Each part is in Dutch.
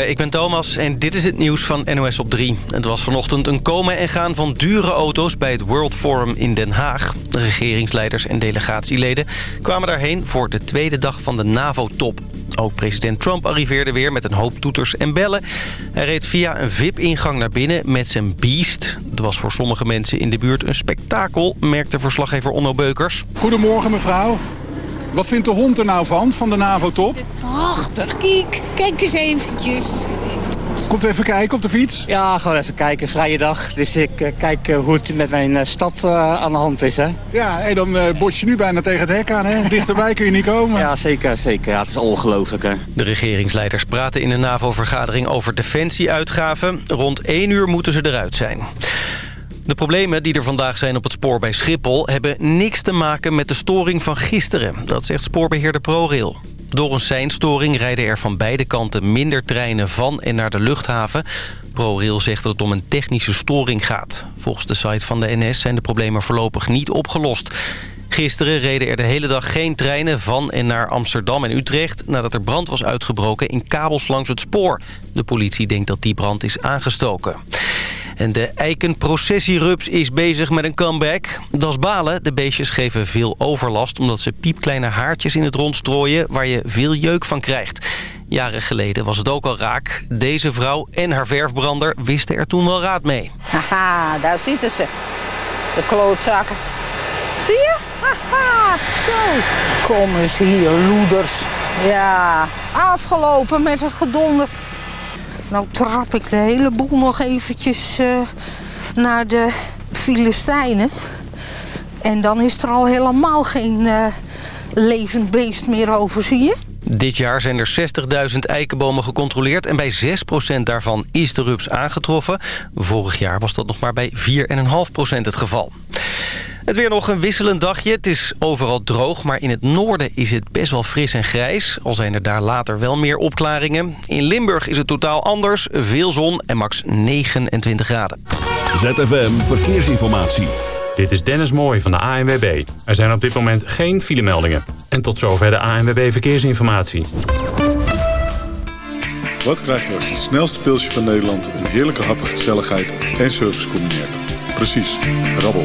Ik ben Thomas en dit is het nieuws van NOS op 3. Het was vanochtend een komen en gaan van dure auto's bij het World Forum in Den Haag. De regeringsleiders en delegatieleden kwamen daarheen voor de tweede dag van de NAVO-top. Ook president Trump arriveerde weer met een hoop toeters en bellen. Hij reed via een VIP-ingang naar binnen met zijn Beast. Het was voor sommige mensen in de buurt een spektakel, merkte verslaggever Onno Beukers. Goedemorgen mevrouw. Wat vindt de hond er nou van, van de NAVO-top? Prachtig, kijk. Kijk eens eventjes. Komt u even kijken op de fiets? Ja, gewoon even kijken. Vrije dag. Dus ik uh, kijk uh, hoe het met mijn uh, stad aan de hand is. Hè? Ja, en dan bot je nu bijna tegen het hek aan. Hè? Dichterbij kun je niet komen. Ja, zeker. zeker. Ja, het is ongelooflijk. Hè? De regeringsleiders praten in een NAVO-vergadering over defensieuitgaven. Rond 1 uur moeten ze eruit zijn. De problemen die er vandaag zijn op het spoor bij Schiphol... hebben niks te maken met de storing van gisteren. Dat zegt spoorbeheerder ProRail. Door een seinstoring rijden er van beide kanten minder treinen van en naar de luchthaven. ProRail zegt dat het om een technische storing gaat. Volgens de site van de NS zijn de problemen voorlopig niet opgelost. Gisteren reden er de hele dag geen treinen van en naar Amsterdam en Utrecht... nadat er brand was uitgebroken in kabels langs het spoor. De politie denkt dat die brand is aangestoken. En de eikenprocessierups is bezig met een comeback. Dat balen. De beestjes geven veel overlast... omdat ze piepkleine haartjes in het rond strooien... waar je veel jeuk van krijgt. Jaren geleden was het ook al raak. Deze vrouw en haar verfbrander wisten er toen wel raad mee. Haha, daar zitten ze. De klootzakken. Zie je? Haha, zo. Kom eens hier, loeders. Ja, afgelopen met het gedonder. Nou trap ik de hele boel nog eventjes uh, naar de Filistijnen. En dan is er al helemaal geen uh, levend beest meer over, zie je? Dit jaar zijn er 60.000 eikenbomen gecontroleerd... en bij 6% daarvan is de rups aangetroffen. Vorig jaar was dat nog maar bij 4,5% het geval. Het weer nog een wisselend dagje. Het is overal droog, maar in het noorden is het best wel fris en grijs. Al zijn er daar later wel meer opklaringen. In Limburg is het totaal anders. Veel zon en max 29 graden. ZFM Verkeersinformatie. Dit is Dennis Mooij van de ANWB. Er zijn op dit moment geen filemeldingen. En tot zover de ANWB Verkeersinformatie. Wat krijg je als het snelste pilsje van Nederland... een heerlijke hap, gezelligheid en service combineert? Precies, rabbel.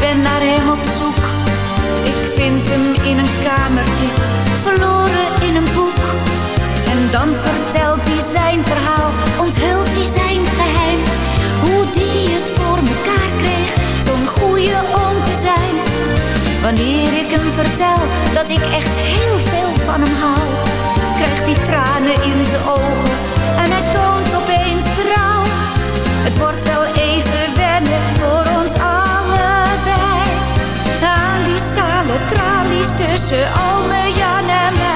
ben naar hem op zoek. Ik vind hem in een kamertje, verloren in een boek. En dan vertelt hij zijn verhaal, onthult hij zijn geheim. Hoe die het voor mekaar kreeg, zo'n goede oom te zijn. Wanneer ik hem vertel dat ik echt heel veel van hem hou, krijgt hij tranen in de ogen en hij toont is tussen Ome Jan en mij.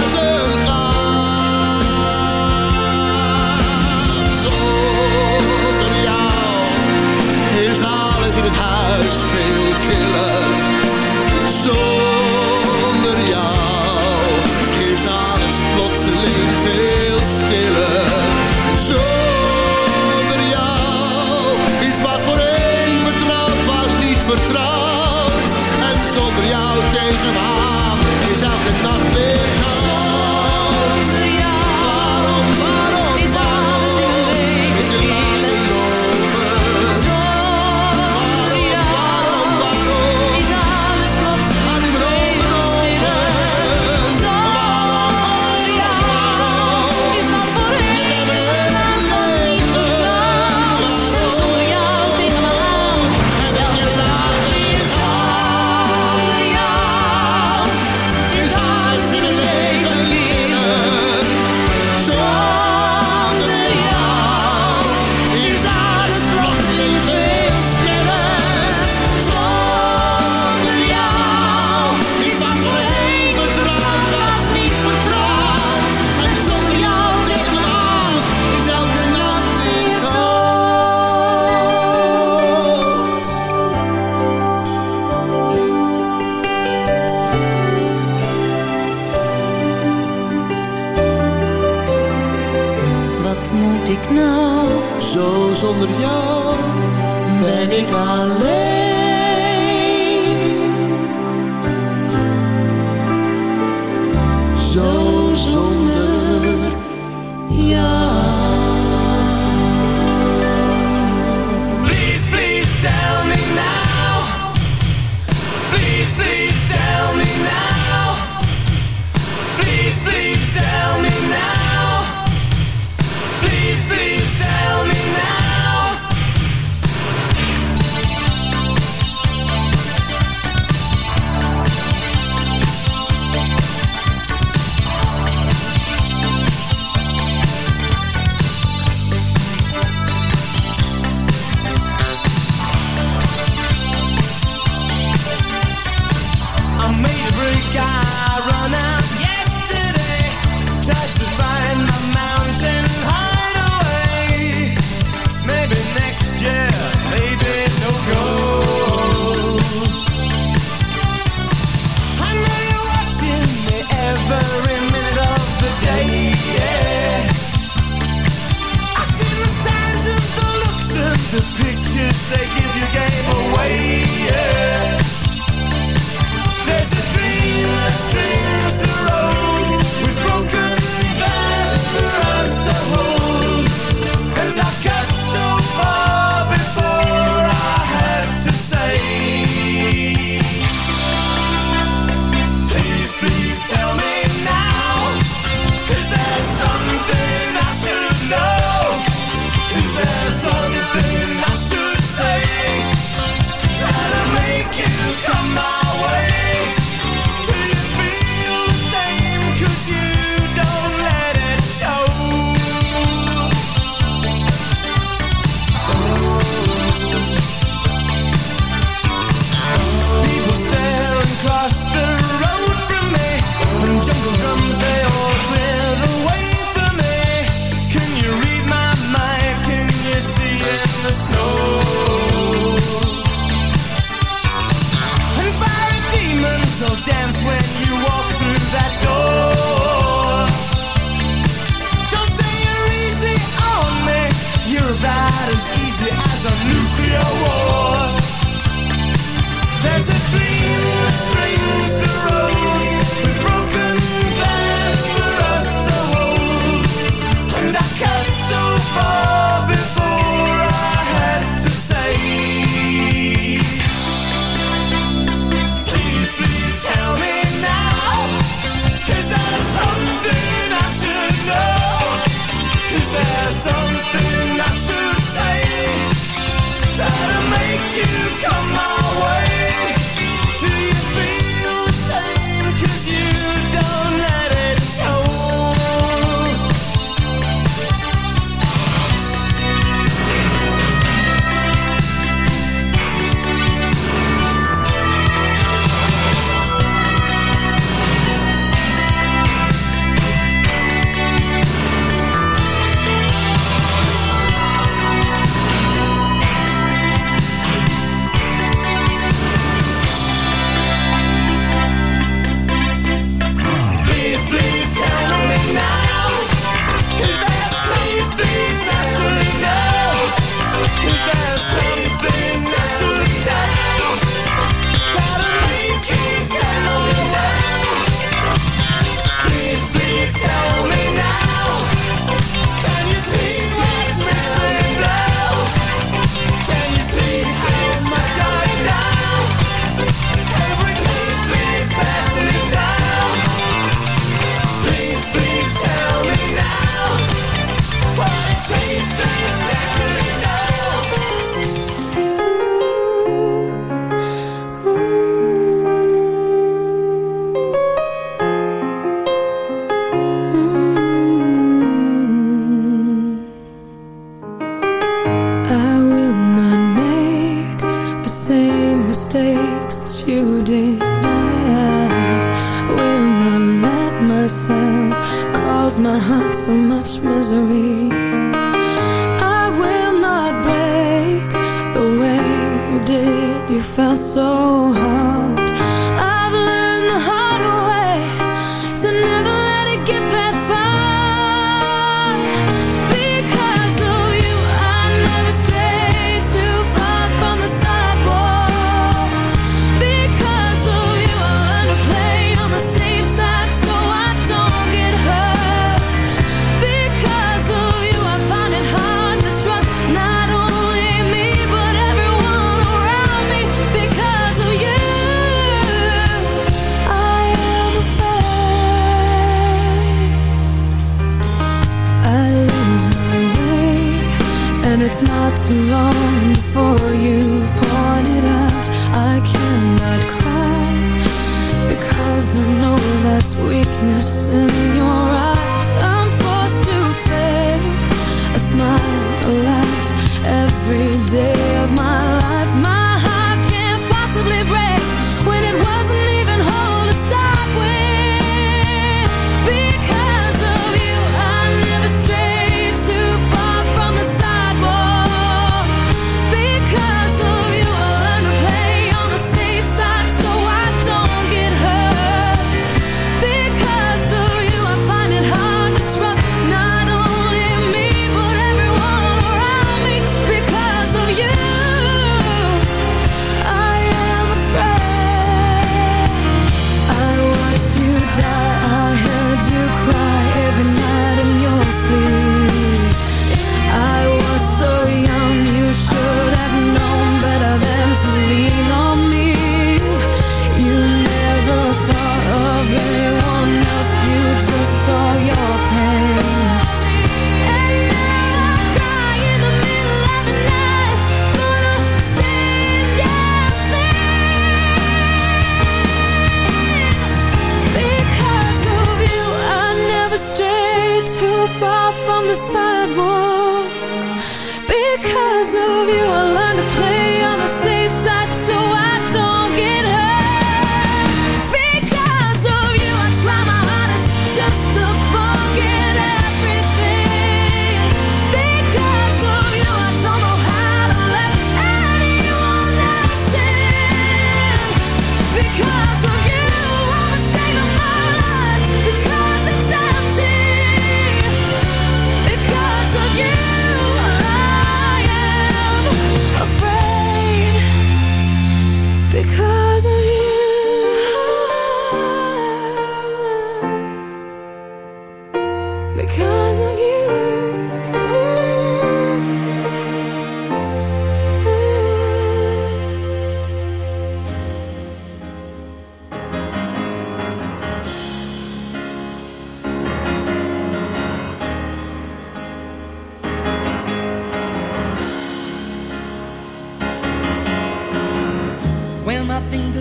Veel killer. So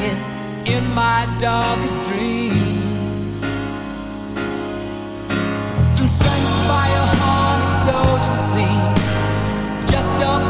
singing in my darkest dreams. I'm strangled by a haunted ocean scene, just don't.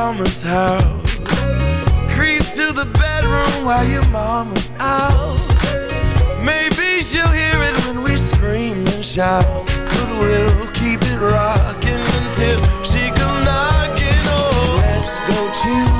mama's house. Creep to the bedroom while your mama's out. Maybe she'll hear it when we scream and shout. But we'll keep it rocking until she comes knocking. Oh, let's go to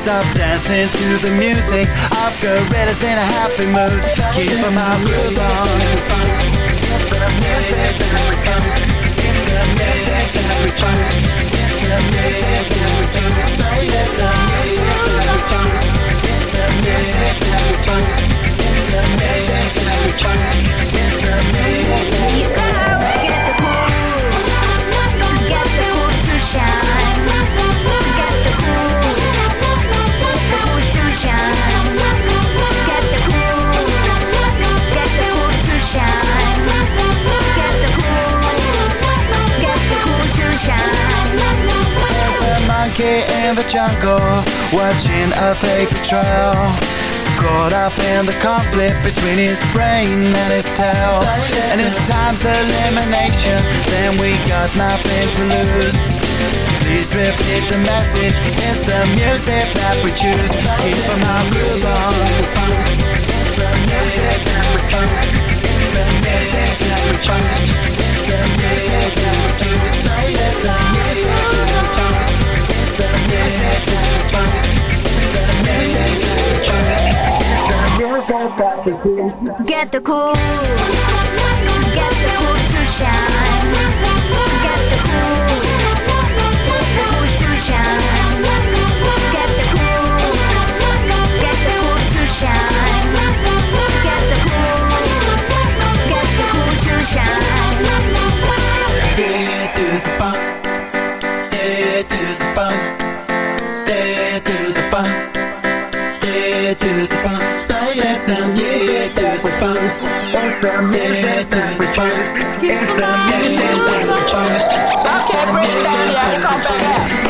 Stop dancing to the music I've got Reddit's in a happy mood. Keep my groove on. Get the music, everybody Get the music, everybody Get the music, everybody Get the music, everybody jungle watching a fake trail. Caught up in the conflict between his brain and his tail. And if time's elimination, then we got nothing to lose. Please repeat the message. It's the music that we choose. Keep my groove on. Get the cool. Get the cool to shine. Get the cool. The cool to shine. Get the cool. Get the cool to shine. Experimenting with you. Experimenting with you. I can't breathe down here. Come back here.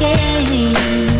change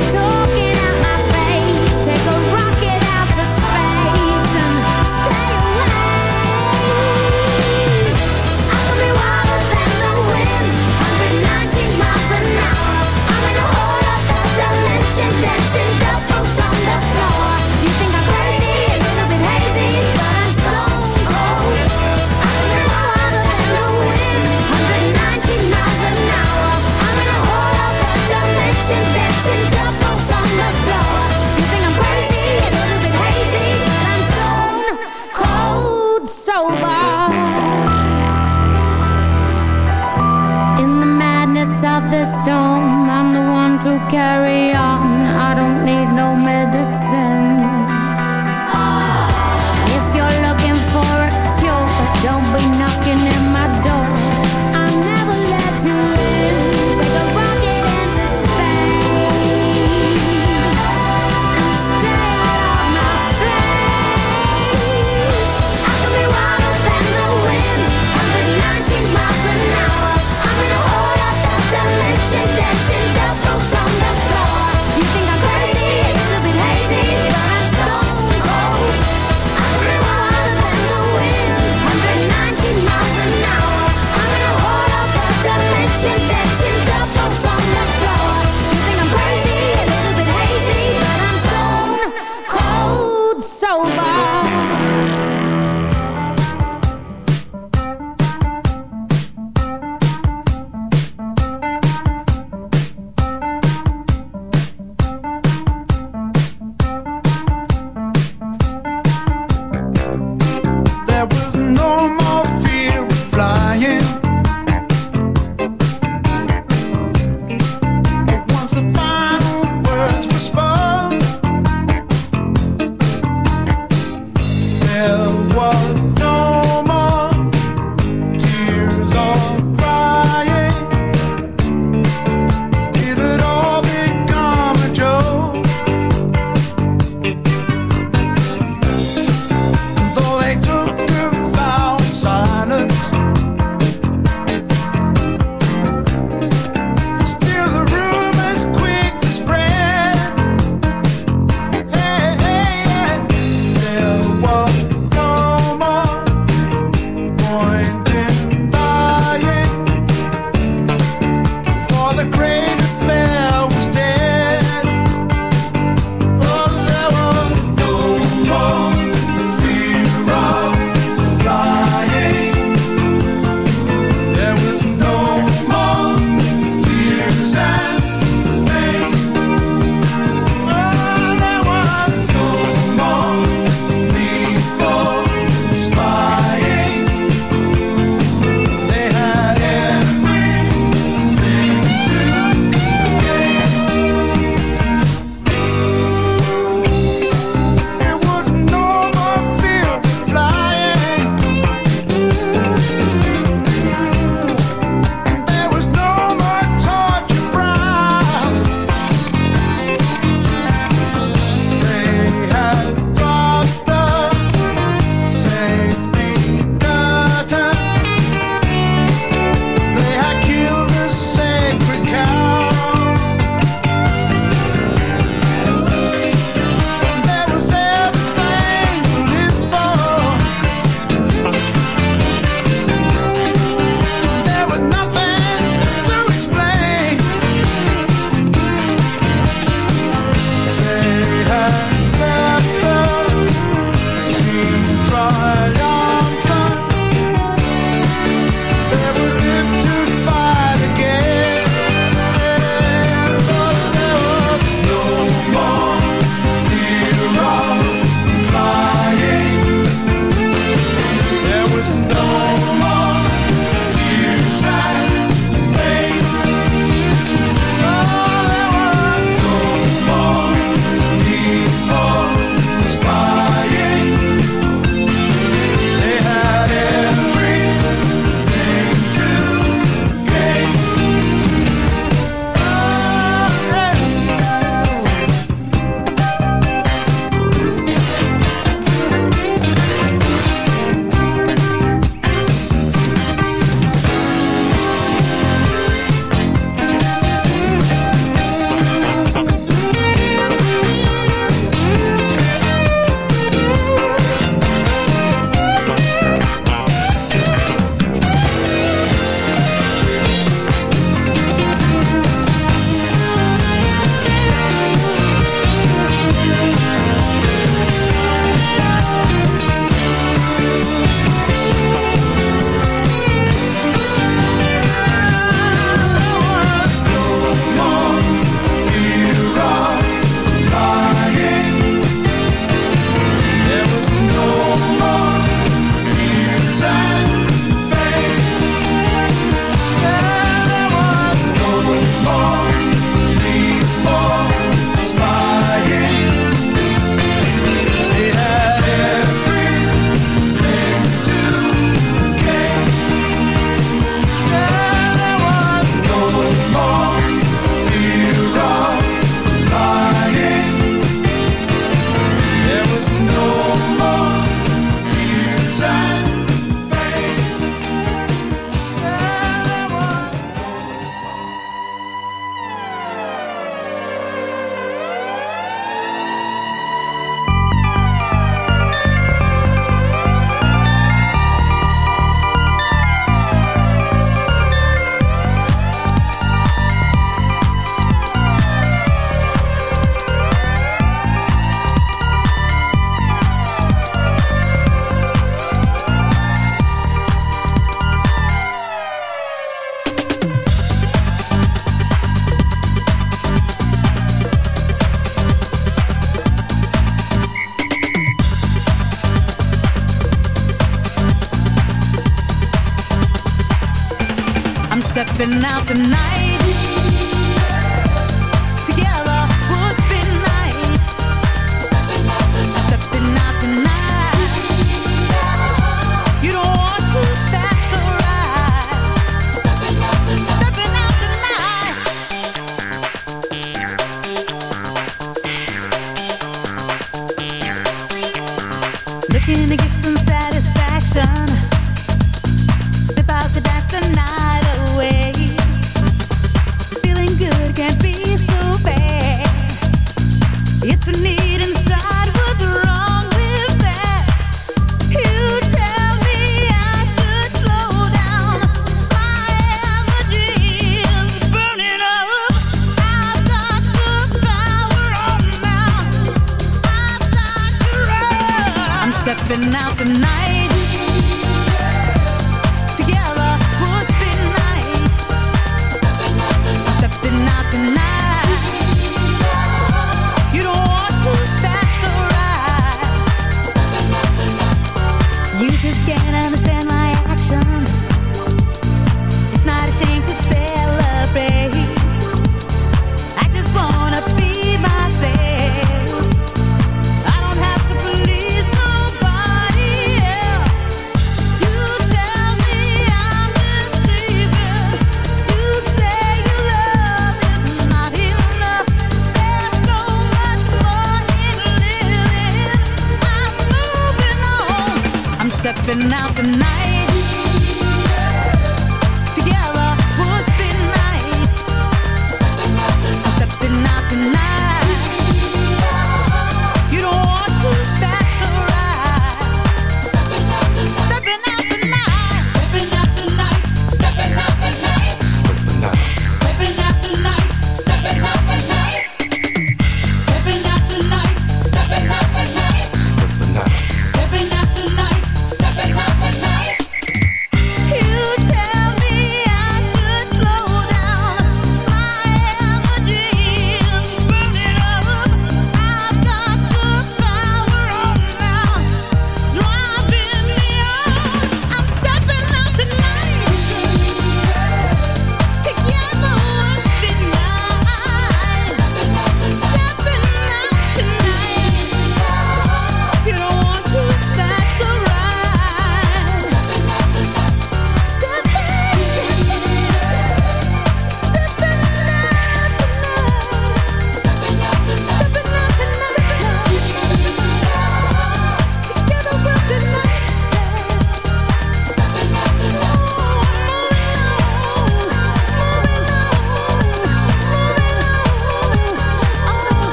carry gonna get